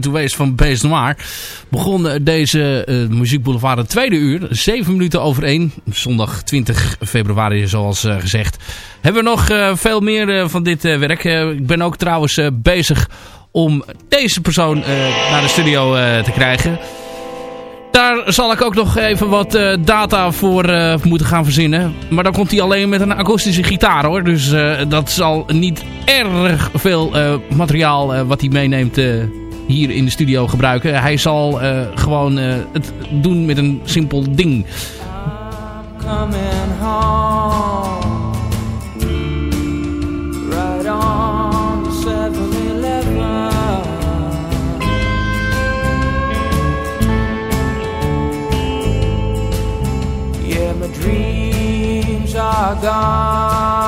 Time to Waste van Bees Noir. Begon eh, deze uh, Muziekboulevard het tweede uur. Zeven minuten over één. Zondag 20 februari zoals gezegd. Hebben we nog veel meer van dit werk. ik ben ook trouwens bezig om deze persoon naar de studio te krijgen. Daar zal ik ook nog even wat data voor moeten gaan verzinnen. Maar dan komt hij alleen met een akoestische gitaar hoor. Dus dat zal niet erg veel materiaal wat hij meeneemt hier in de studio gebruiken. Hij zal gewoon het doen met een simpel ding. I'm coming home. Right on the 7-Eleven Yeah, my dreams are gone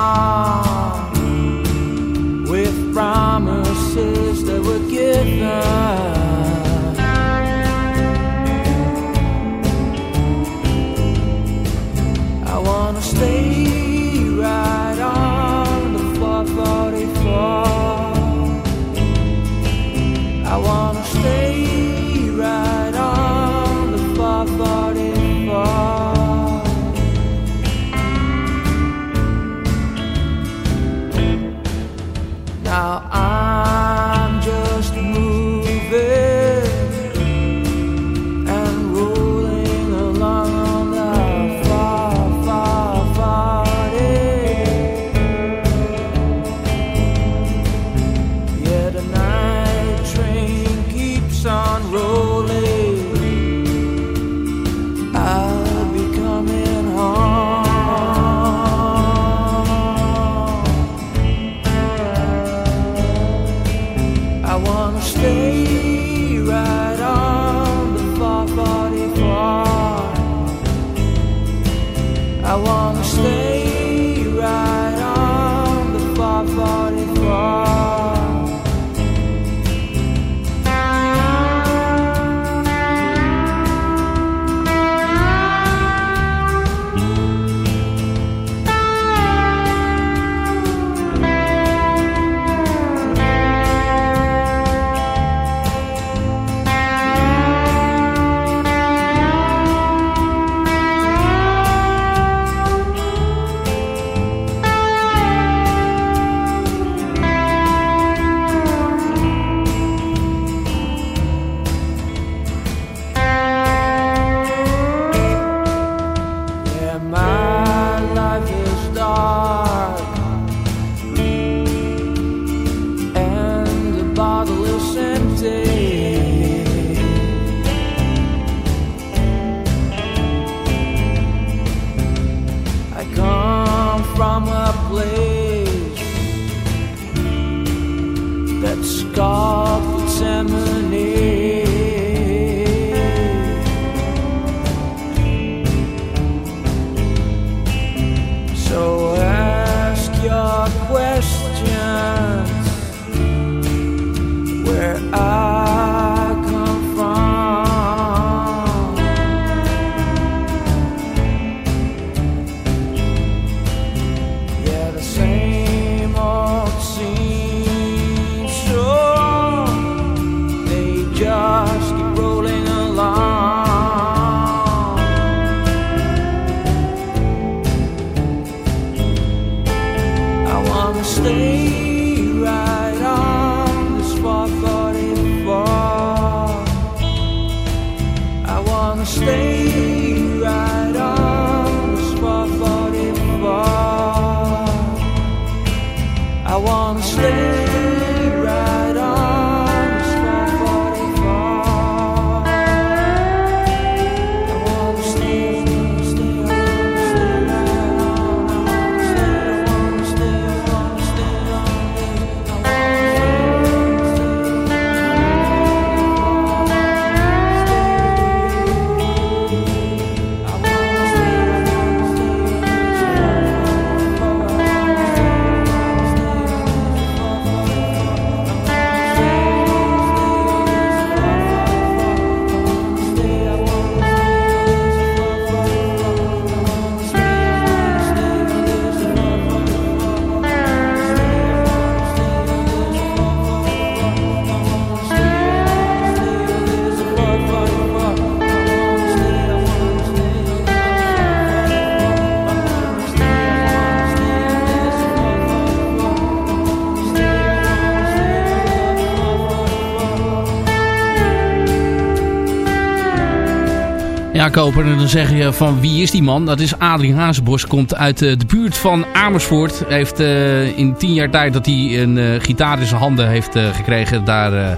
En dan zeg je van wie is die man? Dat is Adrie Hazebos, komt uit eh, de buurt van Amersfoort. Heeft eh, in tien jaar tijd dat hij een eh, gitaar in zijn handen heeft gekregen, daar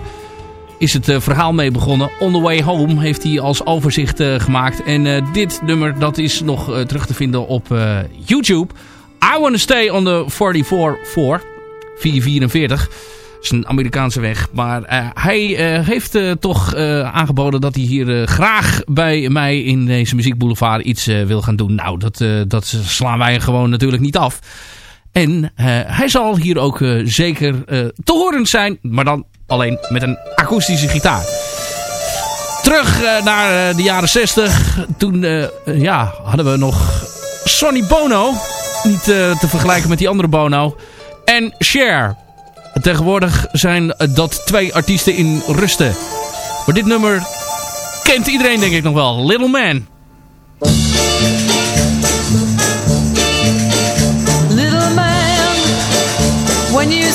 is het verhaal mee begonnen. On the Way Home heeft hij als overzicht gemaakt. En dit nummer, dat is nog terug te vinden op YouTube. I Wanna Stay on the 44-4, 444 is een Amerikaanse weg. Maar eh, hij eh, heeft eh, toch aangeboden dat hij hier graag bij mij in deze muziekboulevard iets wil gaan doen. Nou, dat, dat slaan wij gewoon natuurlijk niet af. En hij zal hier ook zeker te horen zijn, maar dan alleen met een akoestische gitaar. Terug naar de jaren 60. Toen ja, hadden we nog Sonny Bono. Niet te vergelijken met die andere Bono. En Cher. Tegenwoordig zijn dat twee artiesten in rusten. Maar dit nummer kent iedereen denk ik nog wel. Little Man. Little man, when you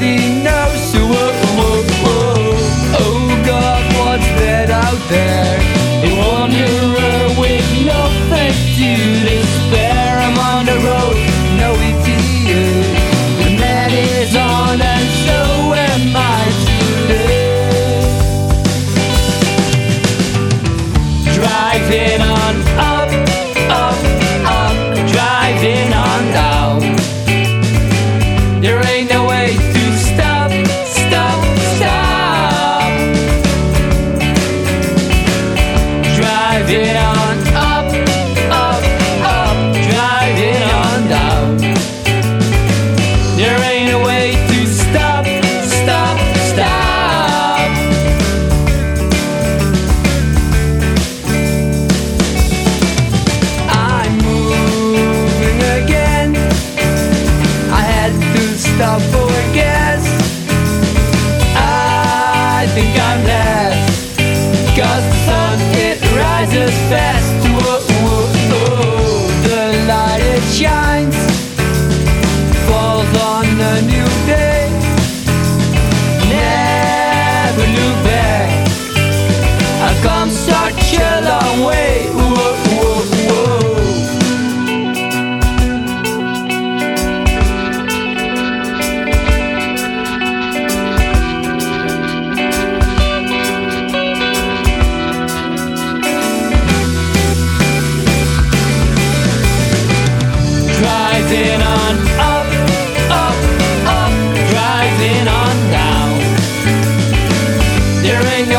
body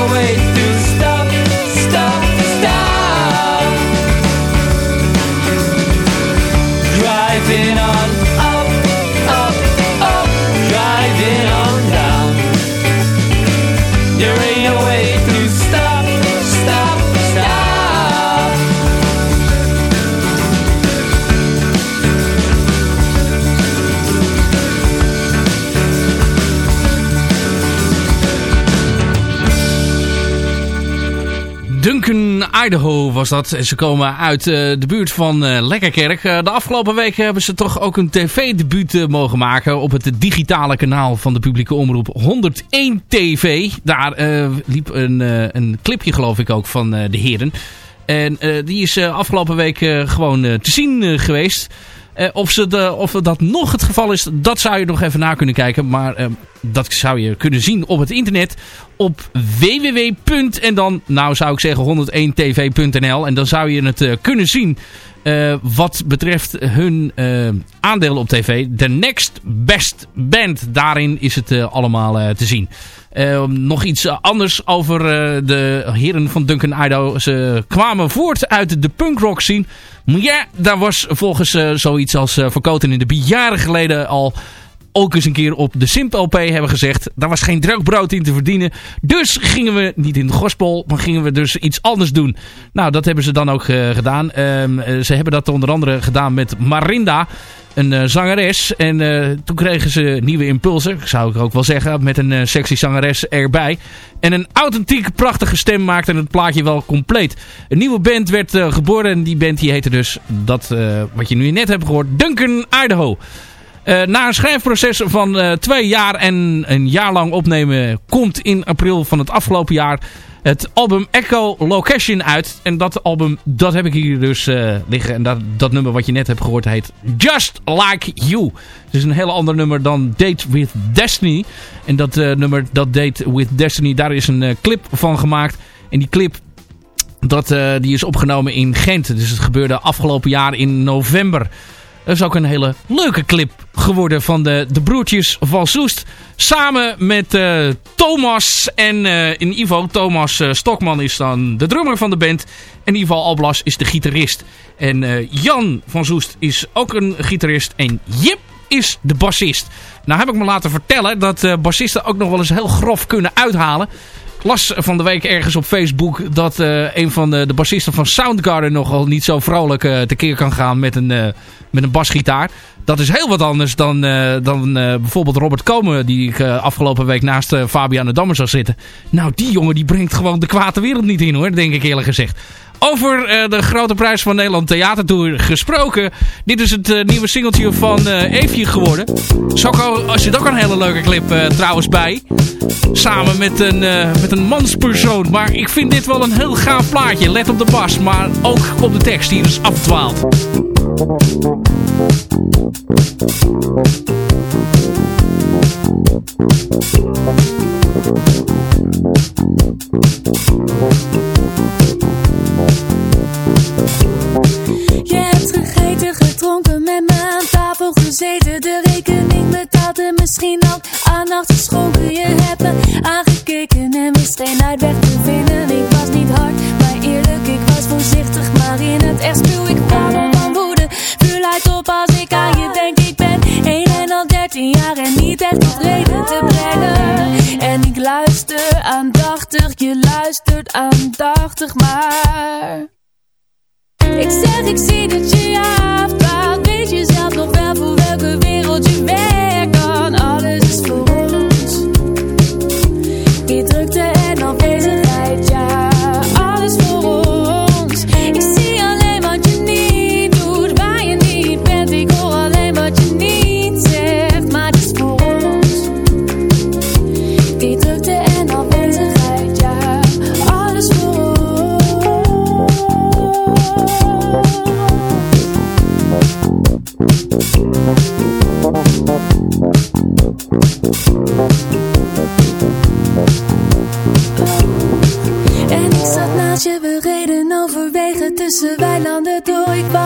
away. Idaho was dat. Ze komen uit eh, de buurt van eh, Lekkerkerk. Eh, de afgelopen week hebben ze toch ook een tv-debuut mogen maken... op het digitale kanaal van de publieke omroep 101 TV. Daar liep een, een clipje geloof ik ook van de heren. En die is afgelopen week gewoon te zien geweest... Of, ze of dat nog het geval is, dat zou je nog even na kunnen kijken. Maar dat zou je kunnen zien op het internet. Op www. en dan, nou zou ik zeggen 101tv.nl. En dan zou je het eh, kunnen zien eh, wat betreft hun eh, aandeel op tv. The Next Best Band. Daarin is het allemaal te zien. Nog iets anders over de heren van Duncan Idaho. Ze kwamen voort uit de punkrock scene. Ja, daar was volgens zoiets als Verkoten in de Bie jaren geleden al ook eens een keer op de Simp LP hebben gezegd. Daar was geen brood in te verdienen. Dus gingen we niet in de gospel, maar gingen we dus iets anders doen. Nou, dat hebben ze dan ook eh, gedaan. Ehm, eh, ze hebben dat onder andere gedaan met Marinda, een eh, zangeres. En toen kregen ze nieuwe impulsen, zou ik ook wel zeggen, met een sexy zangeres erbij. En een authentiek prachtige stem maakte het plaatje wel compleet. Een nieuwe band werd geboren en die band die heette dus, dat wat je nu net hebt gehoord, Duncan Idaho. Eh, na een schrijfproces van eh, twee jaar en een jaar lang opnemen komt in april van het afgelopen jaar het album Echo Location uit. En dat album, dat heb ik hier dus eh, liggen. En dat, dat nummer wat je net hebt gehoord heet Just Like You. Het is een heel ander nummer dan Date With Destiny. En dat nummer, dat Date With Destiny, daar is een clip van gemaakt. En die clip dat, die is opgenomen in Gent. Dus het gebeurde afgelopen jaar in november. Dat is ook een hele leuke clip geworden van de, de broertjes van Soest. Samen met eh, Thomas en eh, in Ivo. Thomas eh, Stokman is dan de drummer van de band. En Ivo Alblas is de gitarist. En Jan van Soest is ook een gitarist. En Jip is de bassist. Nou heb ik me laten vertellen dat bassisten ook nog wel eens heel grof kunnen uithalen. Las van de week ergens op Facebook dat een van de, bassisten van Soundgarden nogal niet zo vrolijk eh, tekeer kan gaan met een, met een basgitaar. Dat is heel wat anders dan, eh, dan eh, bijvoorbeeld Robert Komen, die ik eh, afgelopen week naast Fabian de Dammer zag zitten. Nou, die jongen die brengt gewoon de kwade wereld niet in hoor, denk ik eerlijk gezegd. Over eh, de grote prijs van Nederland Theatertour gesproken. Dit is het eh, nieuwe singeltje van eh Eefje geworden. Sokko, er zit ook een hele leuke clip trouwens bij. Samen met een, met een manspersoon. Maar ik vind dit wel een heel gaaf plaatje. Let op de bas, maar ook op de tekst die dus afdwaalt. Je hebt gegeten, gedronken, met me aan tafel gezeten. De rekening betaald en misschien ook aandacht geschonken. Je hebt aangekeken en wist geen uitweg te vinden. Ik was niet hard, maar eerlijk, ik was voorzichtig. Maar in het echt spuw ik van woede. Vuur leidt op als ik aan je niet echt tot te brengen. En ik luister aandachtig, je luistert aandachtig maar. Ik zeg, ik zie dat je je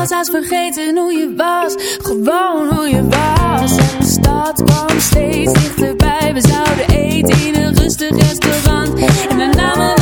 was haast vergeten hoe je was, gewoon hoe je was. En de stad kwam steeds dichterbij, we zouden eten in een rustig restaurant. En dan namen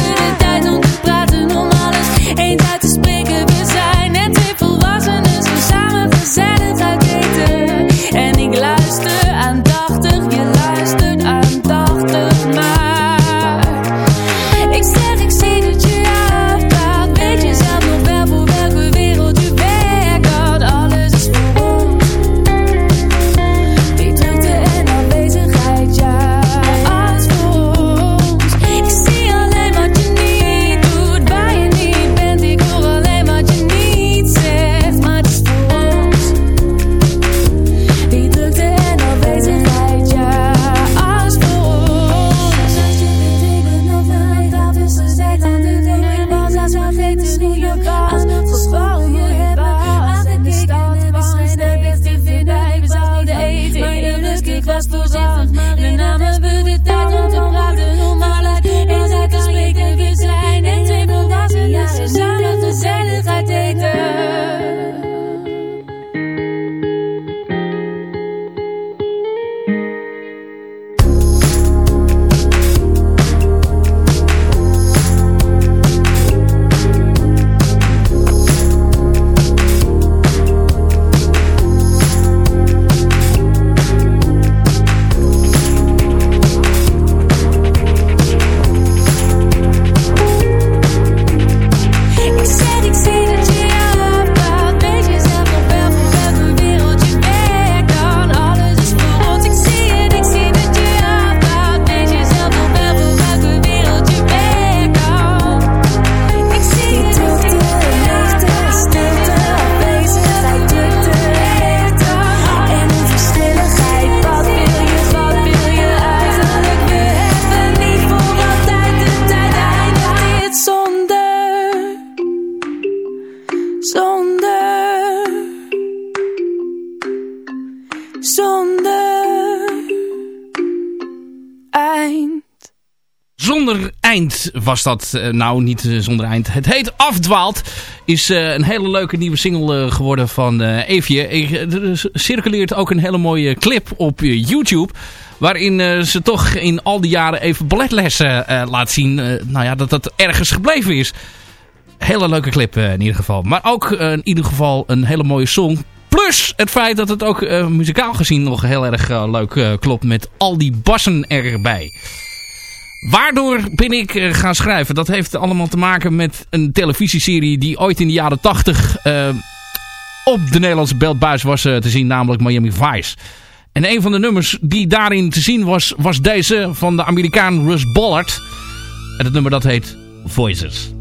was dat. eh, nou, niet eh, zonder eind. Het heet Afdwaald. Is eh, een hele leuke nieuwe single geworden van eh, er circuleert ook een hele mooie clip op YouTube. Waarin ze toch in al die jaren even balletlessen laat zien. nou ja, dat dat ergens gebleven is. Hele leuke clip in ieder geval. Maar ook in ieder geval een hele mooie song. Plus het feit dat het ook muzikaal gezien nog heel erg leuk klopt met al die bassen erbij. Waardoor ben ik eh, gaan schrijven? Dat heeft allemaal te maken met een televisieserie die ooit in de jaren 80 eh, op de Nederlandse beeldbuis was eh, te zien, namelijk Miami Vice. En een van de nummers die daarin te zien was, was deze van de Amerikaan Russ Ballard. En het nummer dat heet Voices.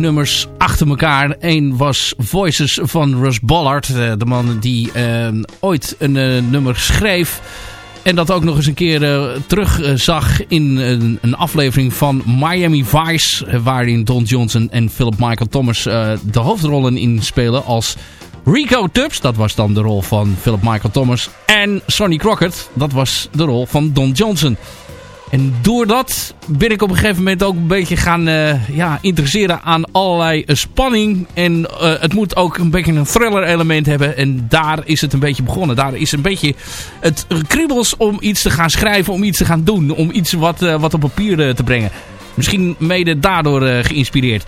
Nummers achter elkaar. Eén was Voices van Russ Ballard. eh, de man die eh, ooit een eh, nummer schreef. En dat ook nog eens een keer eh, terug eh, zag in een, een aflevering van Miami Vice. waarin Don Johnson en Philip Michael Thomas de hoofdrollen in spelen als Rico Tubbs. Dat was dan de rol van Philip Michael Thomas. En Sonny Crockett. Dat was de rol van Don Johnson. En doordat ben ik op een gegeven moment ook een beetje gaan eh, ja, interesseren aan allerlei eh, spanning. En eh, het moet ook een beetje een thriller element hebben. En daar is het een beetje begonnen. Daar is een beetje het kriebels om iets te gaan schrijven, om iets te gaan doen. Om iets wat, wat op papier te brengen. Misschien mede daardoor geïnspireerd.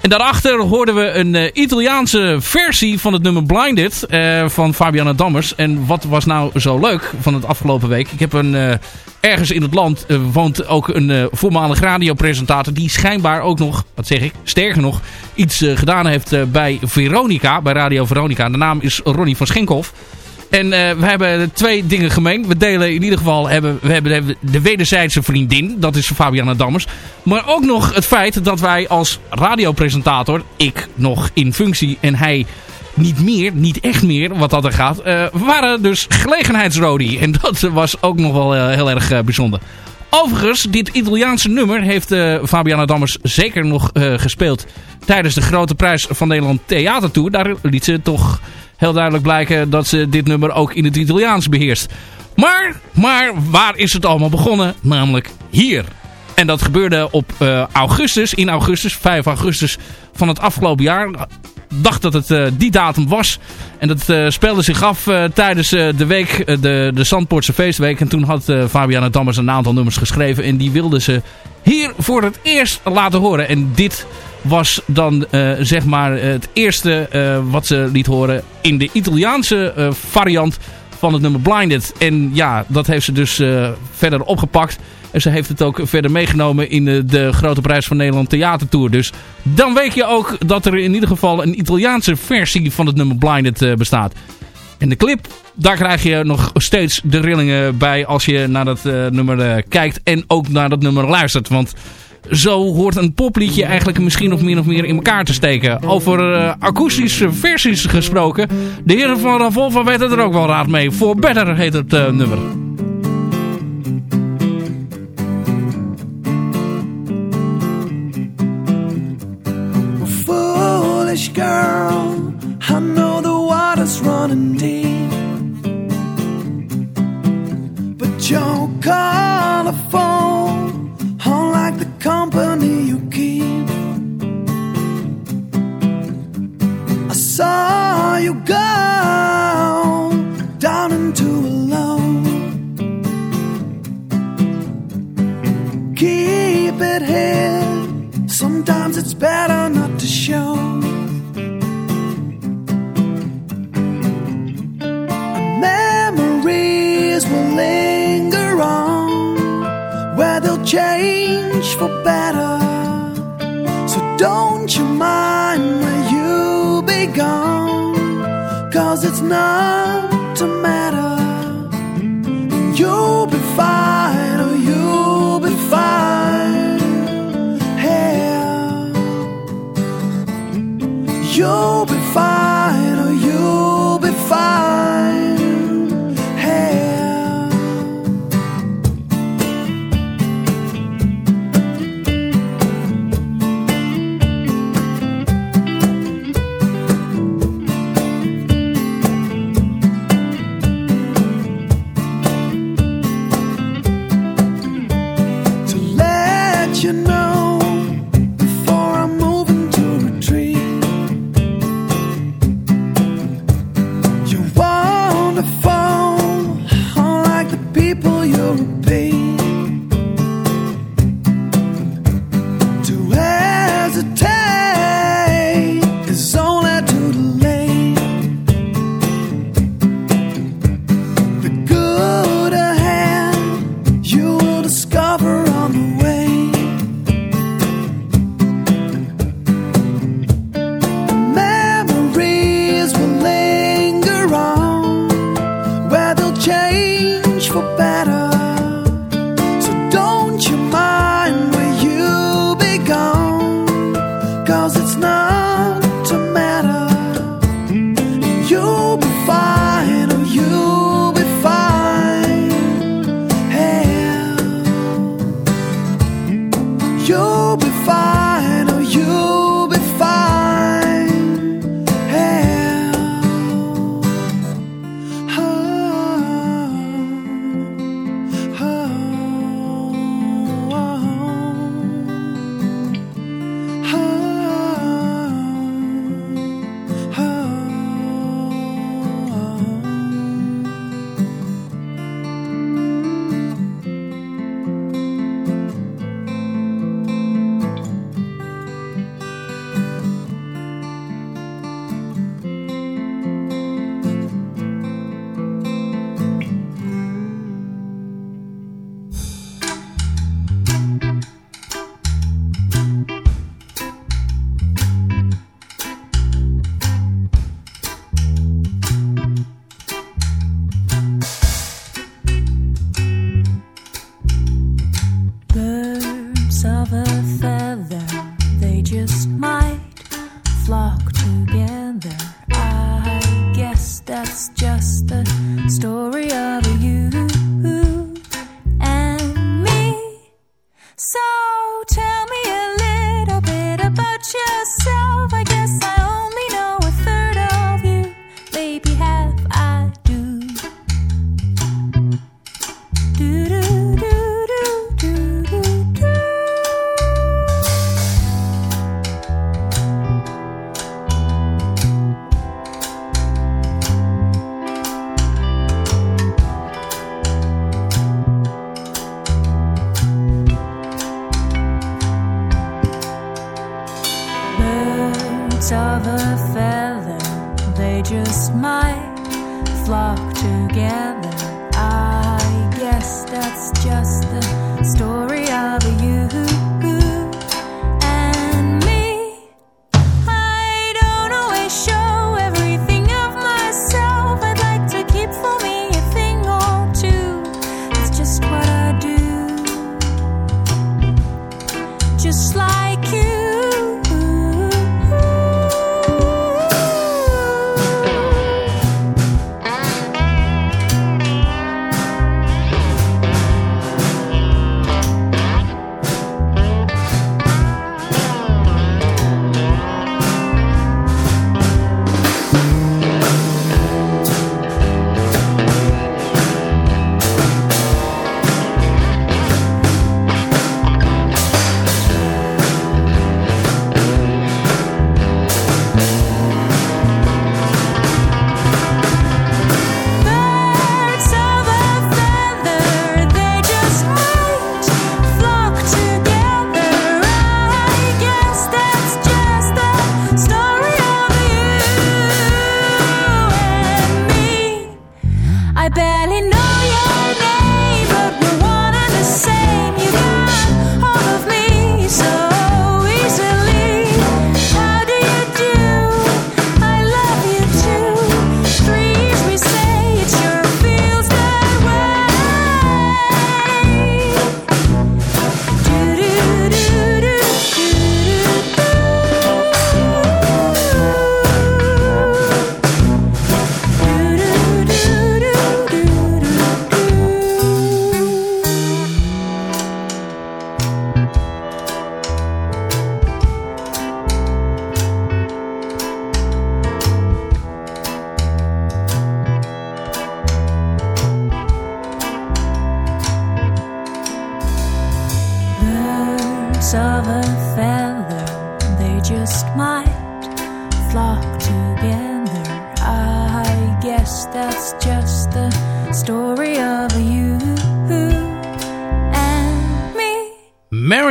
En daarachter hoorden we een eh, Italiaanse versie van het nummer Blinded eh, van Fabiana Dammers. En wat was nou zo leuk van het afgelopen week? Ik heb een, eh, ergens in het land woont ook een voormalig radiopresentator die schijnbaar ook nog, wat zeg ik, sterker nog, iets gedaan heeft bij Veronica, bij Radio Veronica. De naam is Ronnie van Schenkhoff. En eh, we hebben twee dingen gemeen. We delen in ieder geval hebben, we hebben de- de wederzijdse vriendin. Dat is Fabiana Dammers. Maar ook nog het feit dat wij als radiopresentator, ik nog in functie en hij niet meer, niet echt meer wat dat er gaat, eh, waren dus gelegenheidsrodi. En dat was ook nog wel eh, heel erg bijzonder. Overigens, dit Italiaanse nummer heeft eh, Fabiana Dammers zeker nog gespeeld tijdens de grote prijs van Nederland Theatertour. Daar liet ze toch heel duidelijk blijken dat ze dit nummer ook in het Italiaans beheerst. Maar, maar waar is het allemaal begonnen? Namelijk hier. En dat gebeurde op eh, augustus, in augustus, 5 augustus van het afgelopen jaar. Dacht dat het eh, die datum was. En dat eh, speelde zich af tijdens de week, de, de Zandpoortse feestweek. En toen had Fabiana Dammers een aantal nummers geschreven. En die wilde ze hier voor het eerst laten horen. En dit was dan eh, zeg maar het eerste eh, wat ze liet horen in de Italiaanse eh, variant van het nummer Blinded. En ja, dat heeft ze dus eh, verder opgepakt. En ze heeft het ook verder meegenomen in de, Grote Prijs van Nederland Theatertour. Dus dan weet je ook dat er in ieder geval een Italiaanse versie van het nummer Blinded eh, bestaat. En de clip, daar krijg je nog steeds de rillingen bij als je naar dat eh, nummer eh, kijkt en ook naar dat nummer luistert. Want zo hoort een popliedje eigenlijk misschien nog meer of meer in elkaar te steken. Over eh, akoestische versies gesproken. De heren van Ravolva weten er ook wel raad mee. For Better heet het eh, nummer. foolish girl. I know the water's running deep. But saw you go down into a low. Keep it here. Sometimes it's better not to show. Memories will linger on where they'll change for better. So don't you mind where you be gone? Cause it's not to matter. You'll be fine, oh, you'll be fine. Hey, you'll be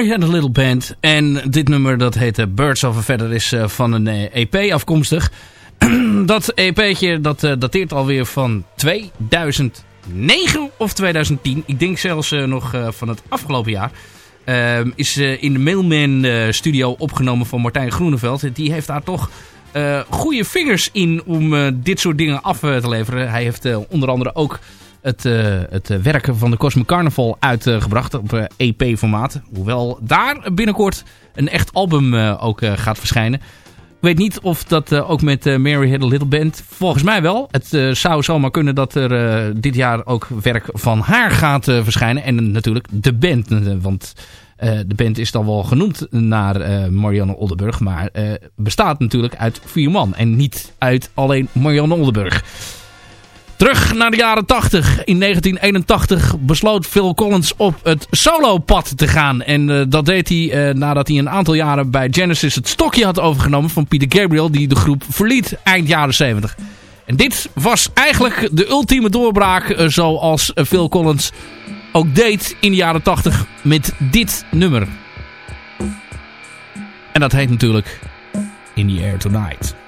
Mary had a Little Band. En dit nummer dat heet Birds of a Feather is eh, van een eh, EP afkomstig. dat EP'tje dat eh, dateert alweer van 2009 of 2010. Ik denk zelfs nog van het afgelopen jaar. Ehm, is in de Mailman studio opgenomen van Martijn Groeneveld. Die heeft daar toch eh goede vingers in om dit soort dingen af te leveren. Hij heeft onder andere ook het, eh, het eh, werken van de Cosmic Carnival uitgebracht op eh, EP-formaat. Hoewel daar binnenkort een echt album ook gaat verschijnen. Ik weet niet of dat ook met Mary Had a Little Band. Volgens mij wel. Het zou zomaar kunnen dat er dit jaar ook werk van haar gaat verschijnen. En natuurlijk de band. want de band is dan wel genoemd naar Marianne Oldenburg. Maar bestaat natuurlijk uit vier man. En niet uit alleen Marianne Oldenburg. Terug naar de jaren 80. In 1981 besloot Phil Collins op het solopad te gaan. En eh, dat deed hij eh, nadat hij een aantal jaren bij Genesis het stokje had overgenomen van Peter Gabriel. Die de groep verliet eind jaren 70. En dit was eigenlijk de ultieme doorbraak eh, zoals Phil Collins ook deed in de jaren 80 met dit nummer. En dat heet natuurlijk In the Air Tonight.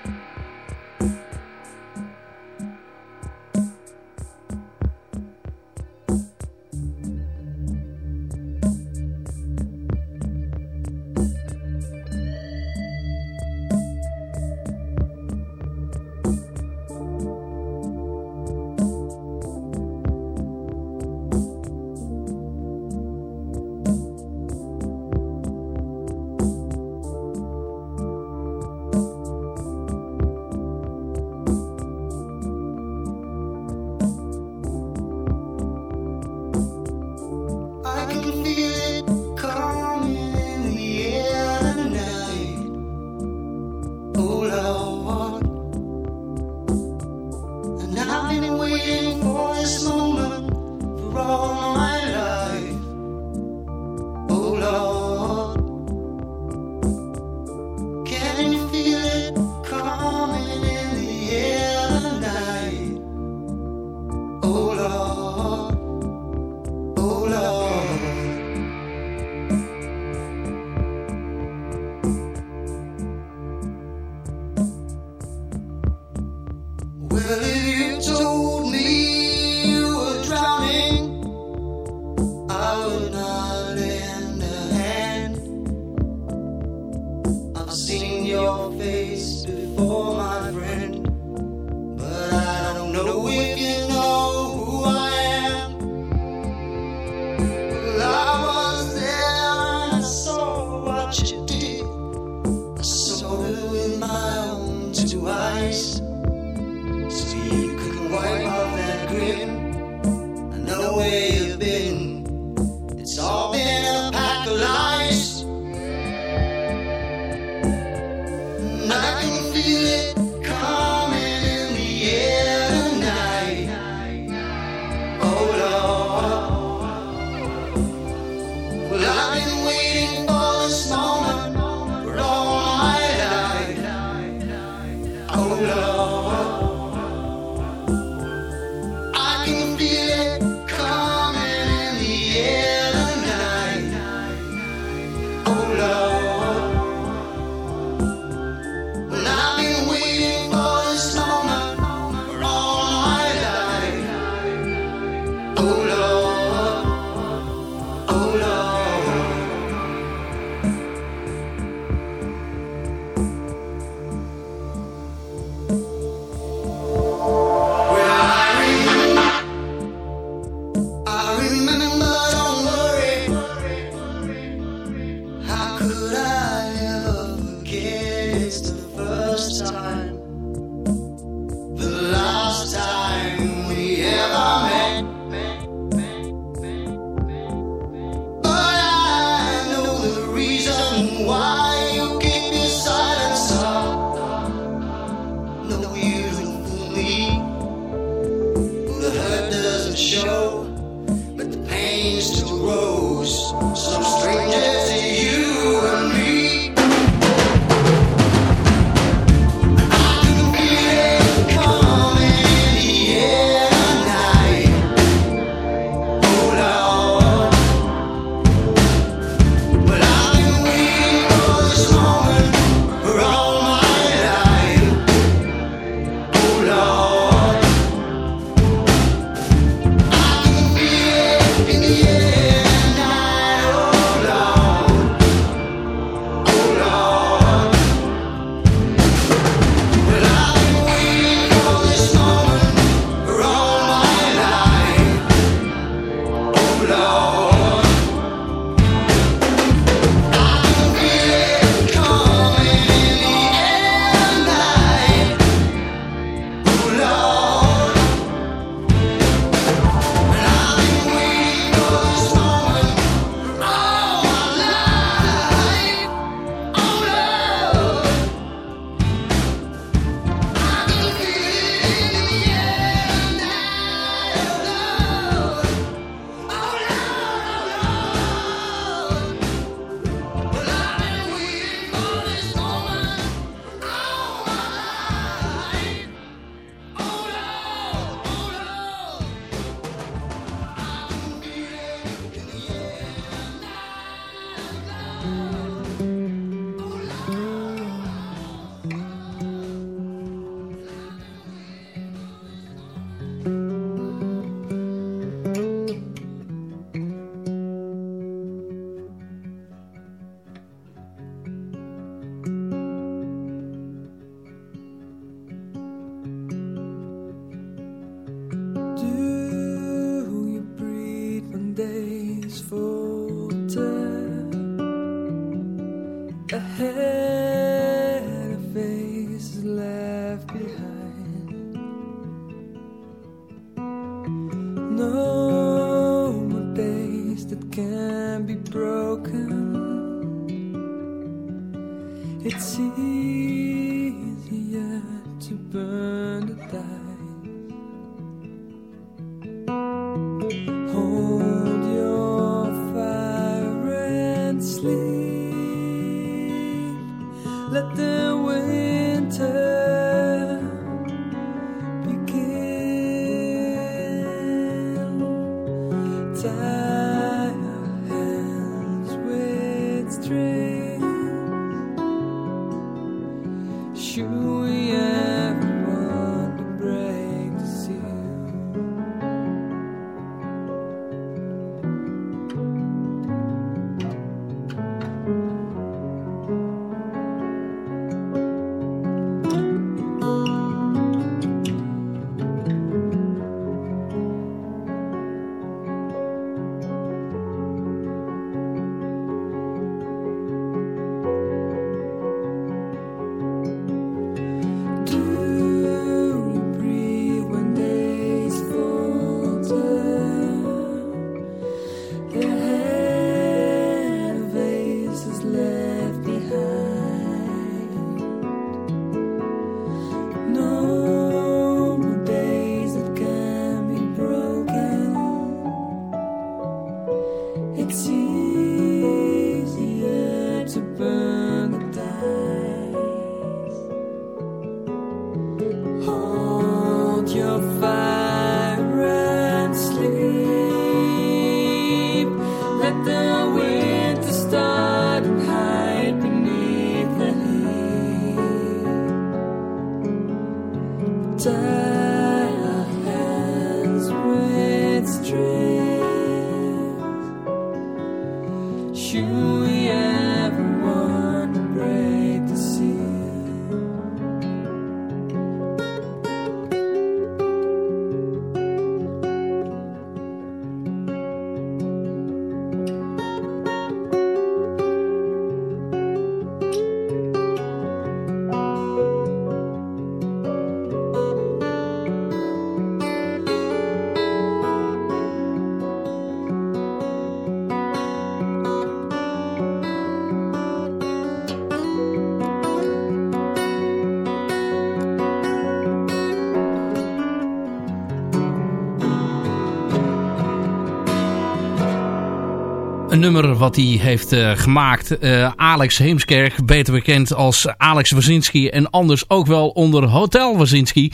Een nummer wat hij heeft uh, gemaakt. Uh, Alex Heemskerk, beter bekend als Alex Wazinski en anders ook wel onder Hotel Wazinski.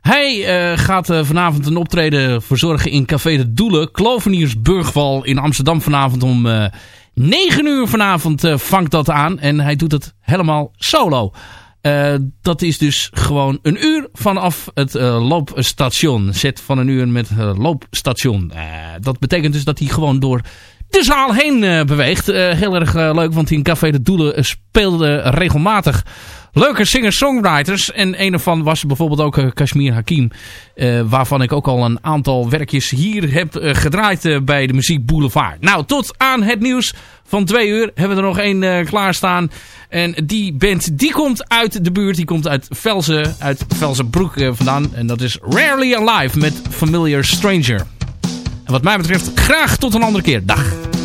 Hij uh, gaat vanavond een optreden verzorgen in Café de Doelen. Kloveniersburgval in Amsterdam vanavond om 9 uur vanavond vangt dat aan. En hij doet het helemaal solo. Dat is dus gewoon een uur vanaf het loopstation. Zet van een uur met uh, loopstation. dat betekent dus dat hij gewoon door de zaal heen beweegt. heel erg leuk, want in Café de Doelen speelde regelmatig leuke singer-songwriters. En een ervan was bijvoorbeeld ook Kashmir Hakim. Waarvan ik ook al een aantal werkjes hier heb gedraaid bij de Muziek Boulevard. Nou, tot aan het nieuws van twee uur hebben we er nog één klaarstaan. En die band die komt uit de buurt. Die komt uit Velzen, uit Velzenbroek vandaan. En dat is Rarely Alive met Familiar Stranger. En wat mij betreft graag tot een andere keer. Dag.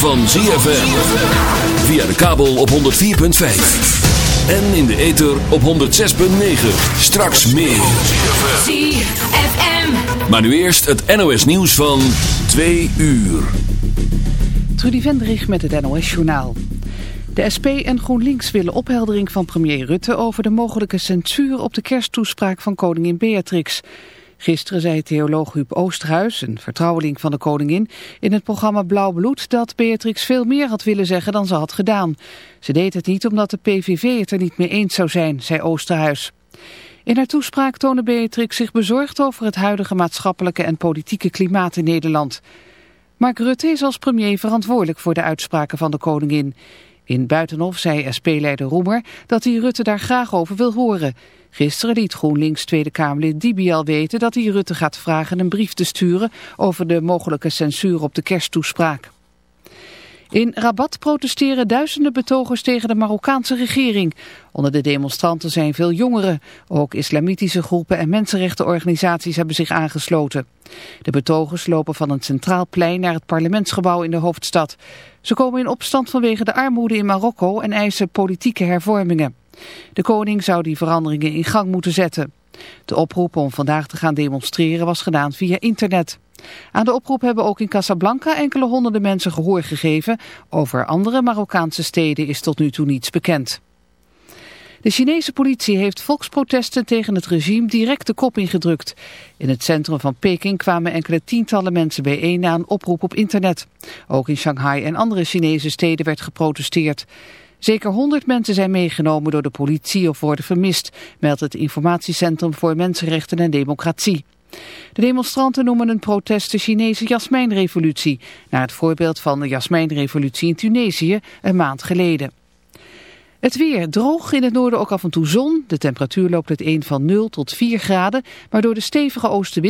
Van ZFM. Via de kabel op 104.5. En in de ether op 106.9. Straks meer. ZFM. Maar nu eerst het NOS nieuws van 2 uur. Trudy Vendrich met het NOS-journaal. De SP en GroenLinks willen opheldering van premier Rutte over de mogelijke censuur op de kersttoespraak van koningin Beatrix. Gisteren zei theoloog Huub Oosterhuis, een vertrouweling van de koningin, in het programma Blauw Bloed dat Beatrix veel meer had willen zeggen dan ze had gedaan. Ze deed het niet omdat de PVV het er niet mee eens zou zijn, zei Oosterhuis. In haar toespraak toonde Beatrix zich bezorgd over het huidige maatschappelijke en politieke klimaat in Nederland. Mark Rutte is als premier verantwoordelijk voor de uitspraken van de koningin. In Buitenhof zei SP-leider Roemer dat hij Rutte daar graag over wil horen. Gisteren liet GroenLinks Tweede Kamerlid Dibi al weten dat hij Rutte gaat vragen een brief te sturen over de mogelijke censuur op de kersttoespraak. In Rabat protesteren duizenden betogers tegen de Marokkaanse regering. Onder de demonstranten zijn veel jongeren. Ook islamitische groepen en mensenrechtenorganisaties hebben zich aangesloten. De betogers lopen van een centraal plein naar het parlementsgebouw in de hoofdstad. Ze komen in opstand vanwege de armoede in Marokko en eisen politieke hervormingen. De koning zou die veranderingen in gang moeten zetten. De oproep om vandaag te gaan demonstreren was gedaan via internet. Aan de oproep hebben ook in Casablanca enkele honderden mensen gehoor gegeven. Over andere Marokkaanse steden is tot nu toe niets bekend. De Chinese politie heeft volksprotesten tegen het regime direct de kop ingedrukt. In het centrum van Peking kwamen enkele tientallen mensen bijeen na een oproep op internet. Ook in Shanghai en andere Chinese steden werd geprotesteerd. Zeker 100 mensen zijn meegenomen door de politie of worden vermist, meldt het Informatiecentrum voor Mensenrechten en Democratie. De demonstranten noemen een protest de Chinese jasmijnrevolutie, naar het voorbeeld van de jasmijnrevolutie in Tunesië een maand geleden. Het weer droog, in het noorden ook af en toe zon. De temperatuur loopt het 1 van 0 tot 4 graden, maar door de stevige oostenwind